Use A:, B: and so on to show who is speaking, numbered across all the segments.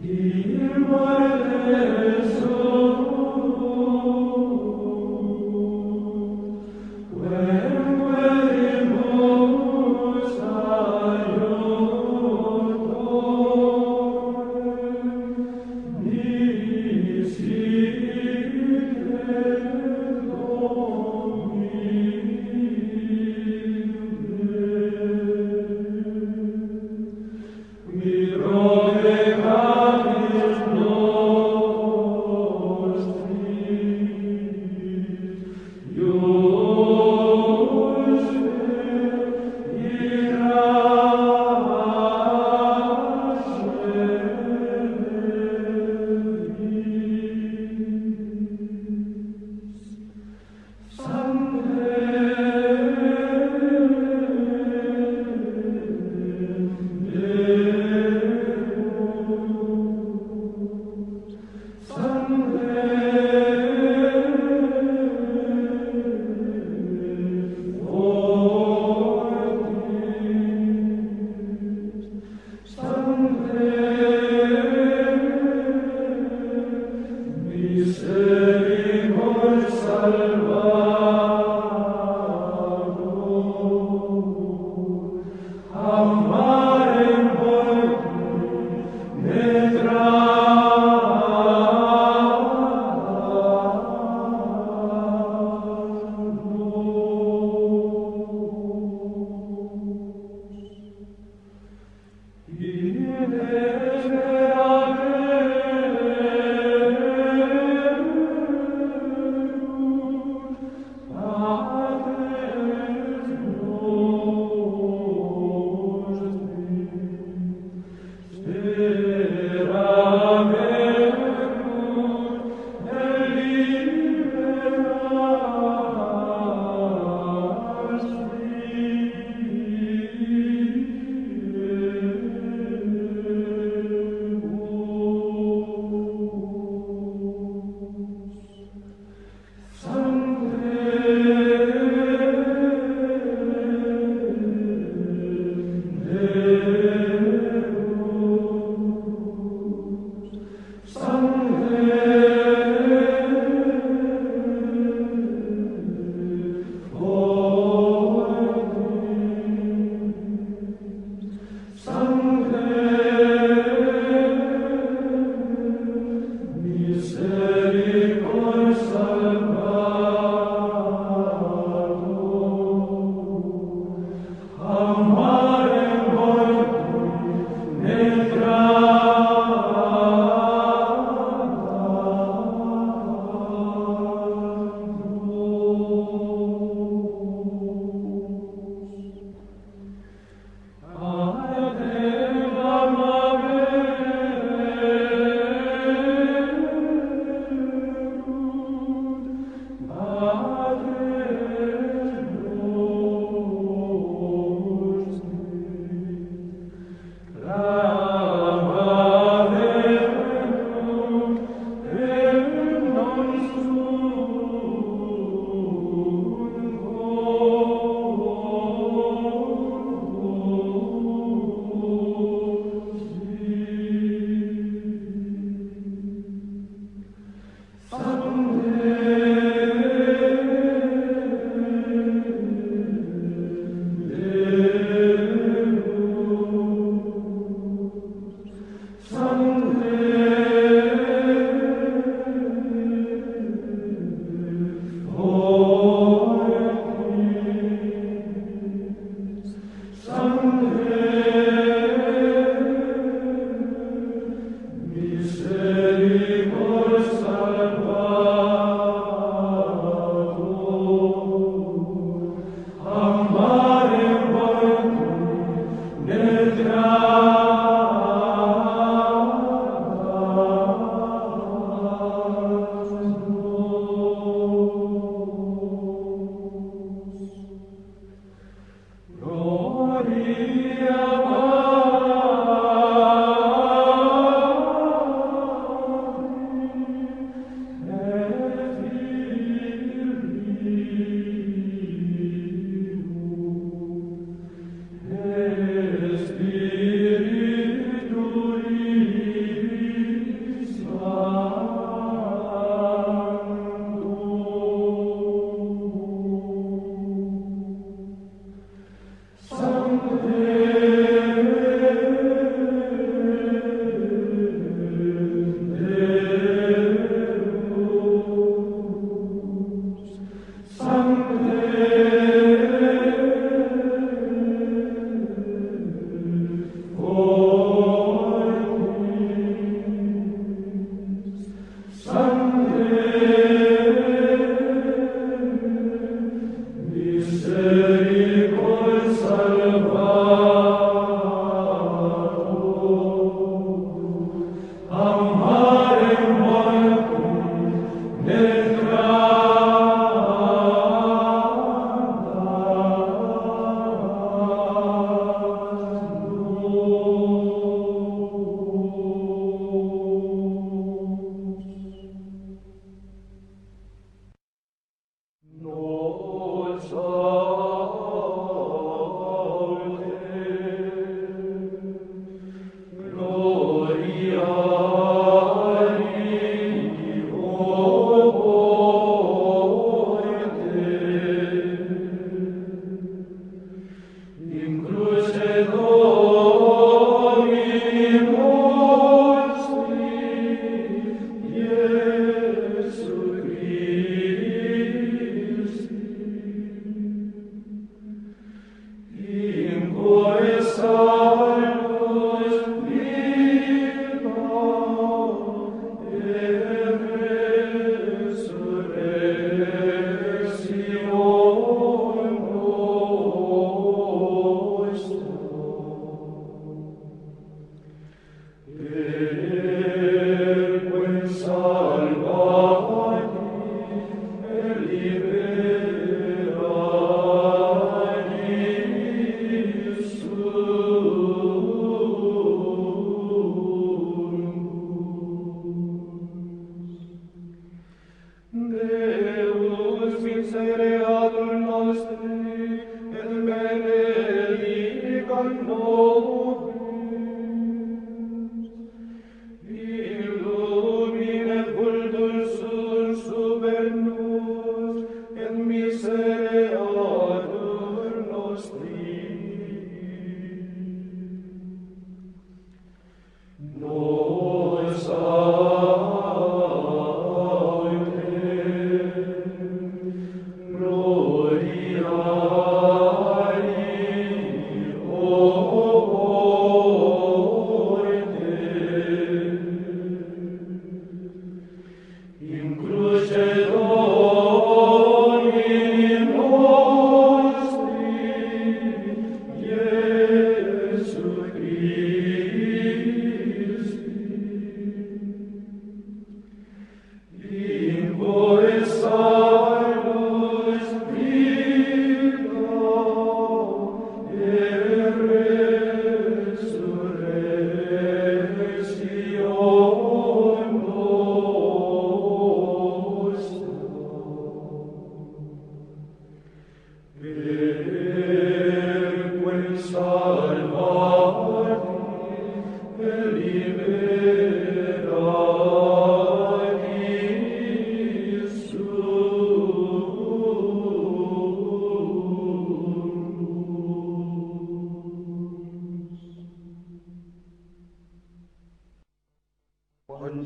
A: Dei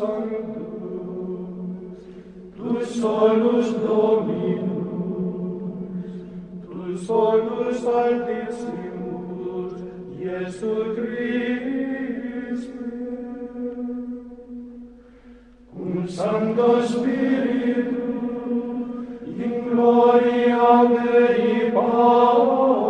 A: sanctus, tu solus Dominus, tu solus altissimus, Iesu Christe. Cum Sancto Spiritu, in gloria Dei Paolo,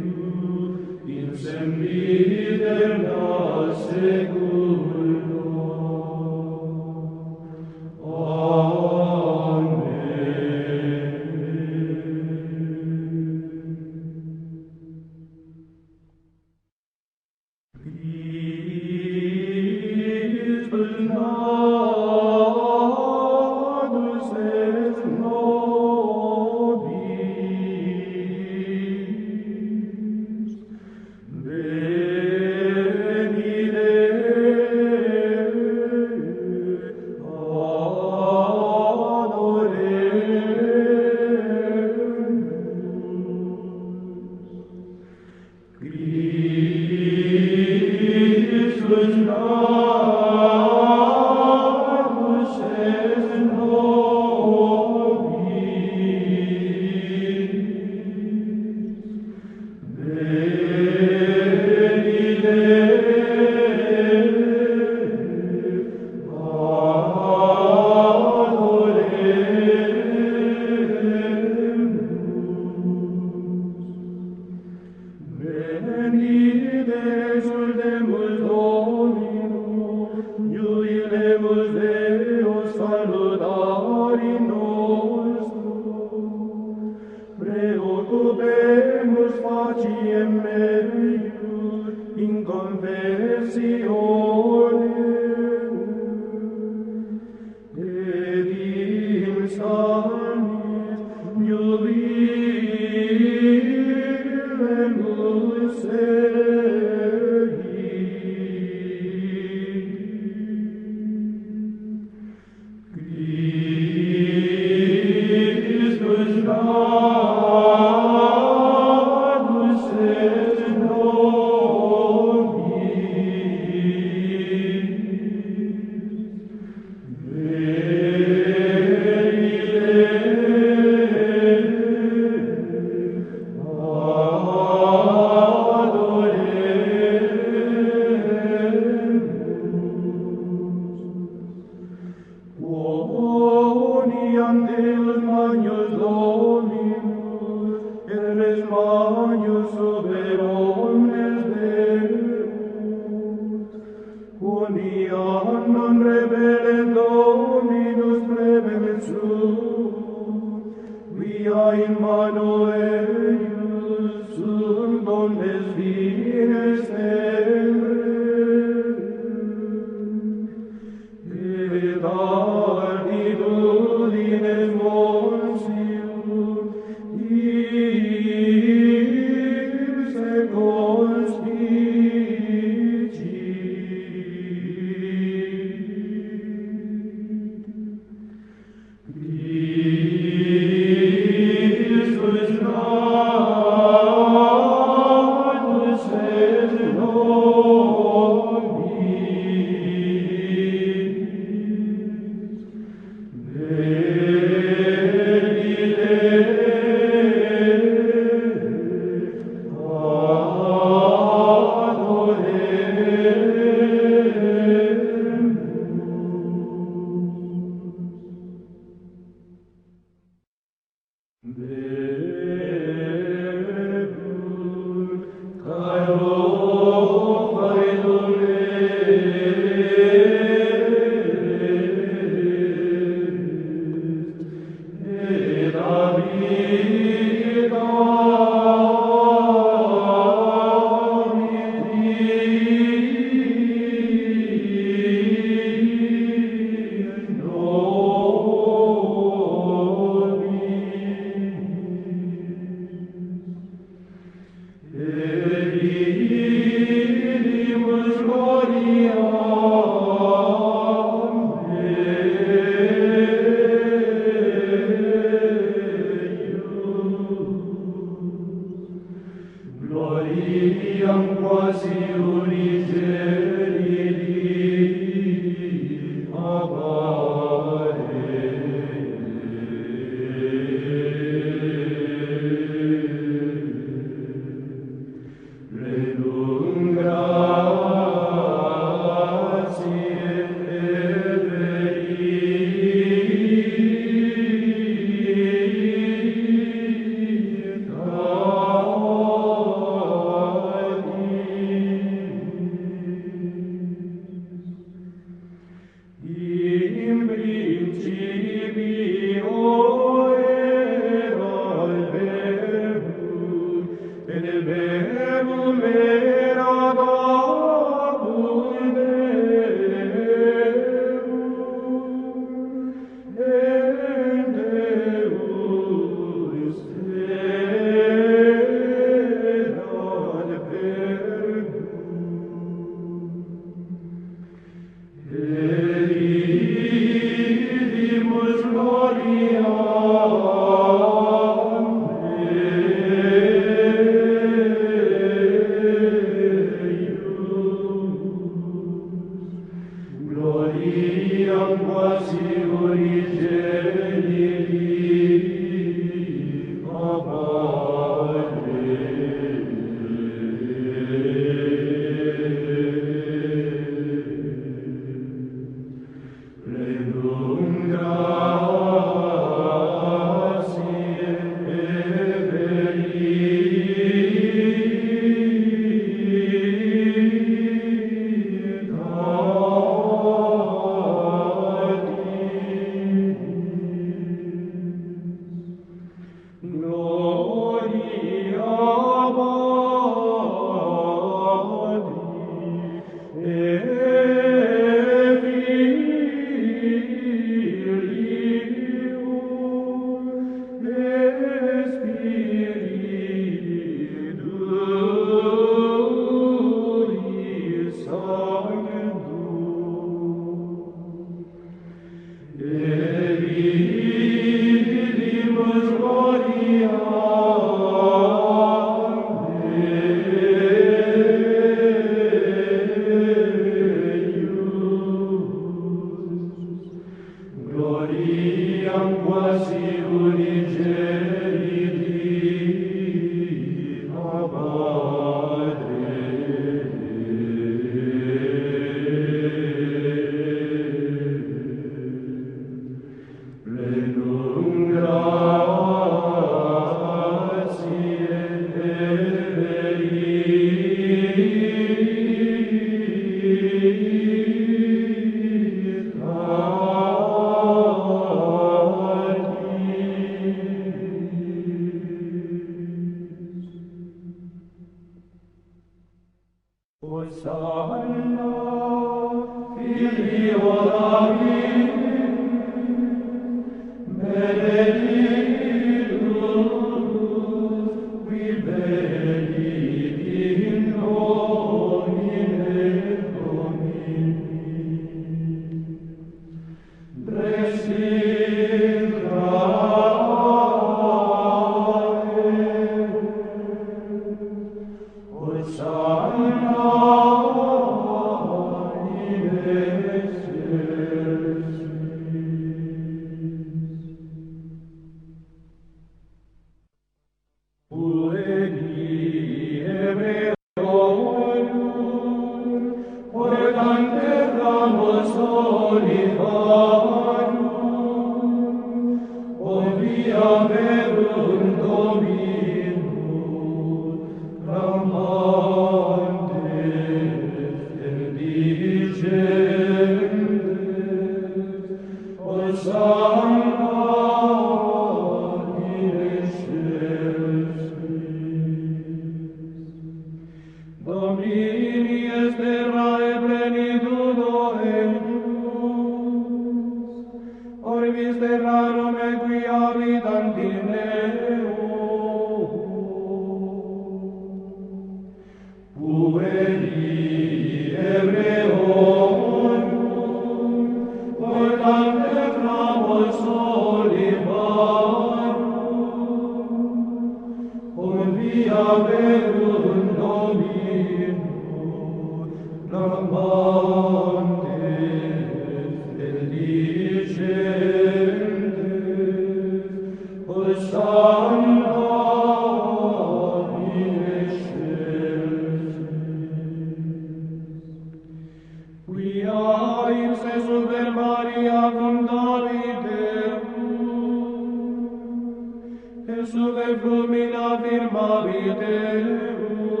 A: in affirmabile Deum.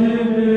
A: Amen.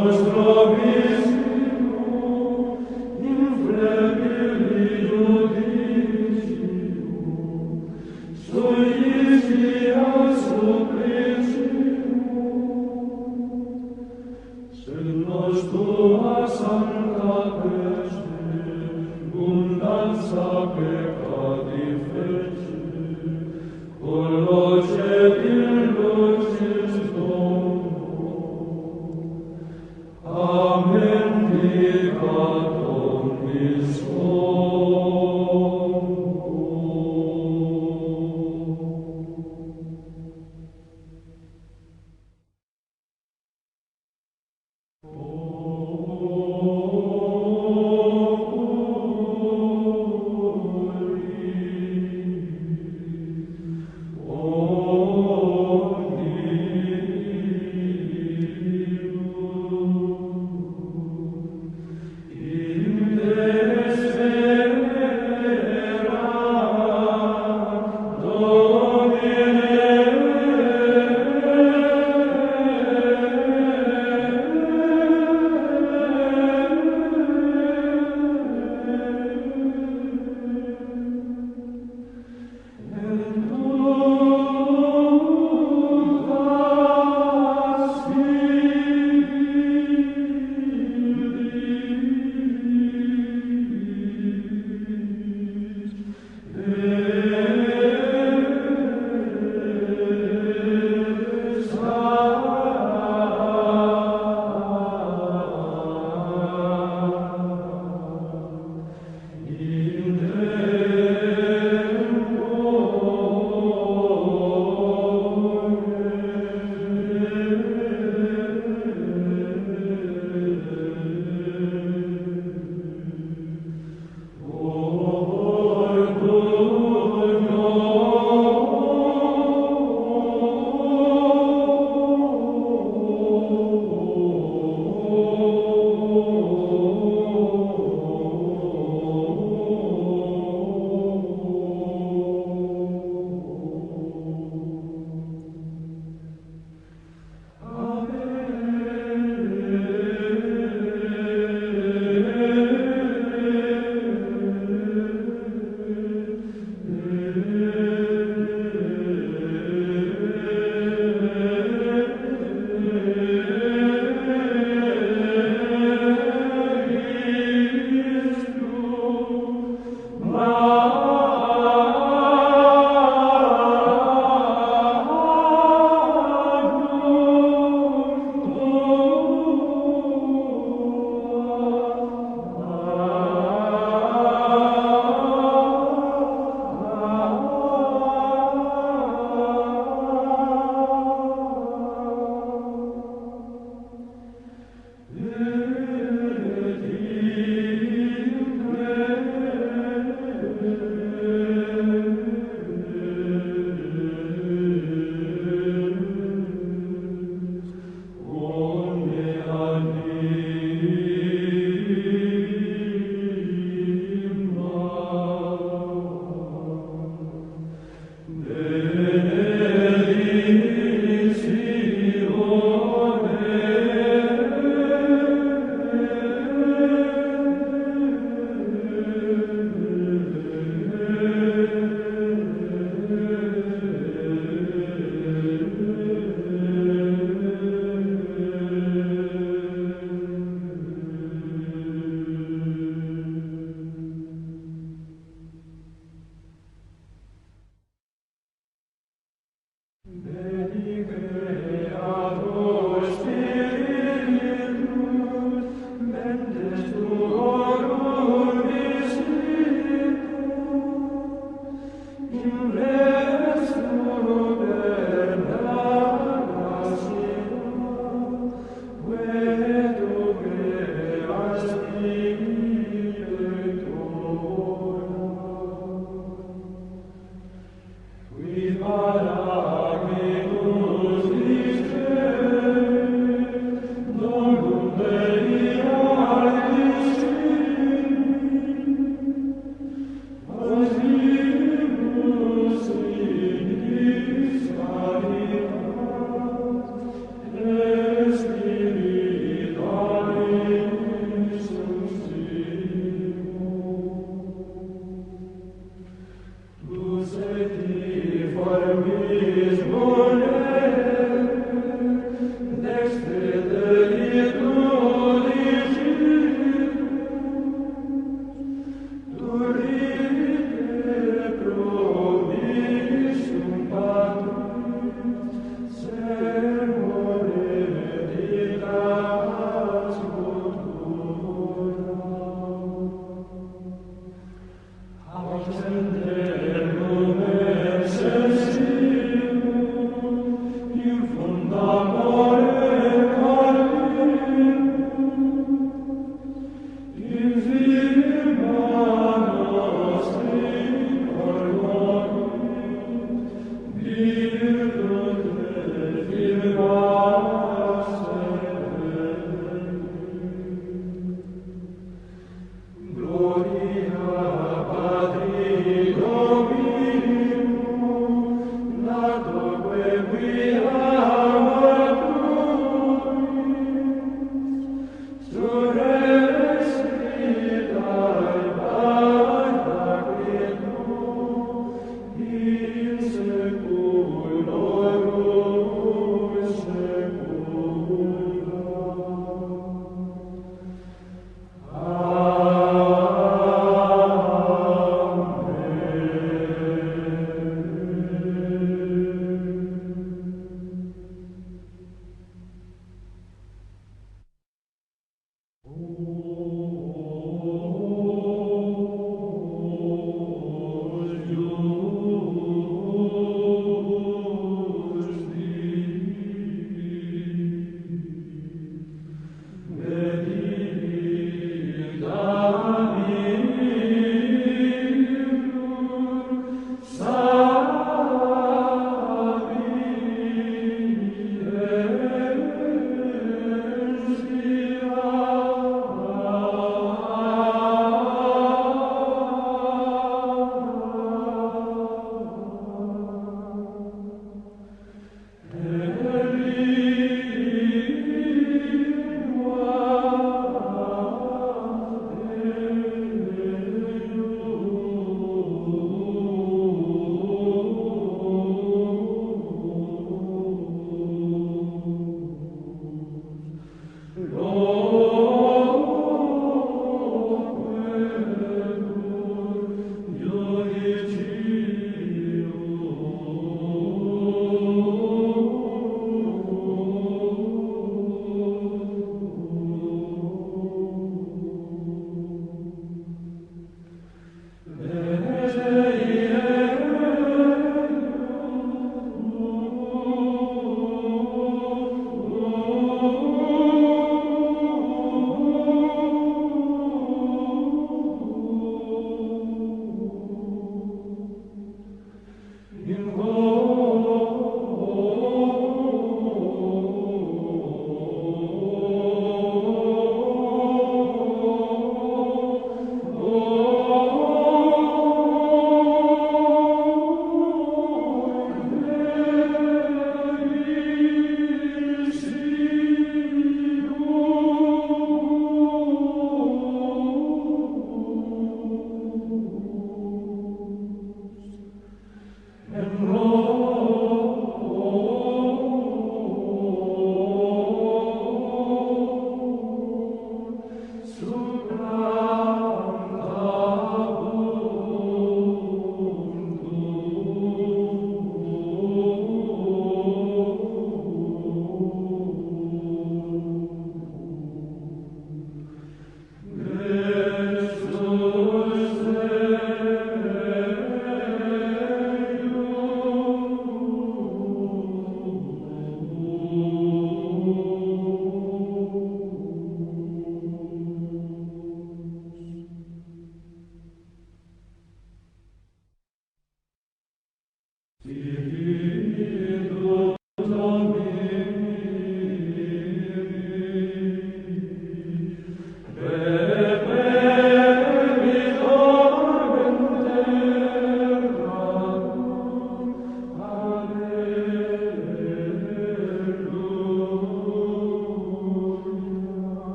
A: nostro vis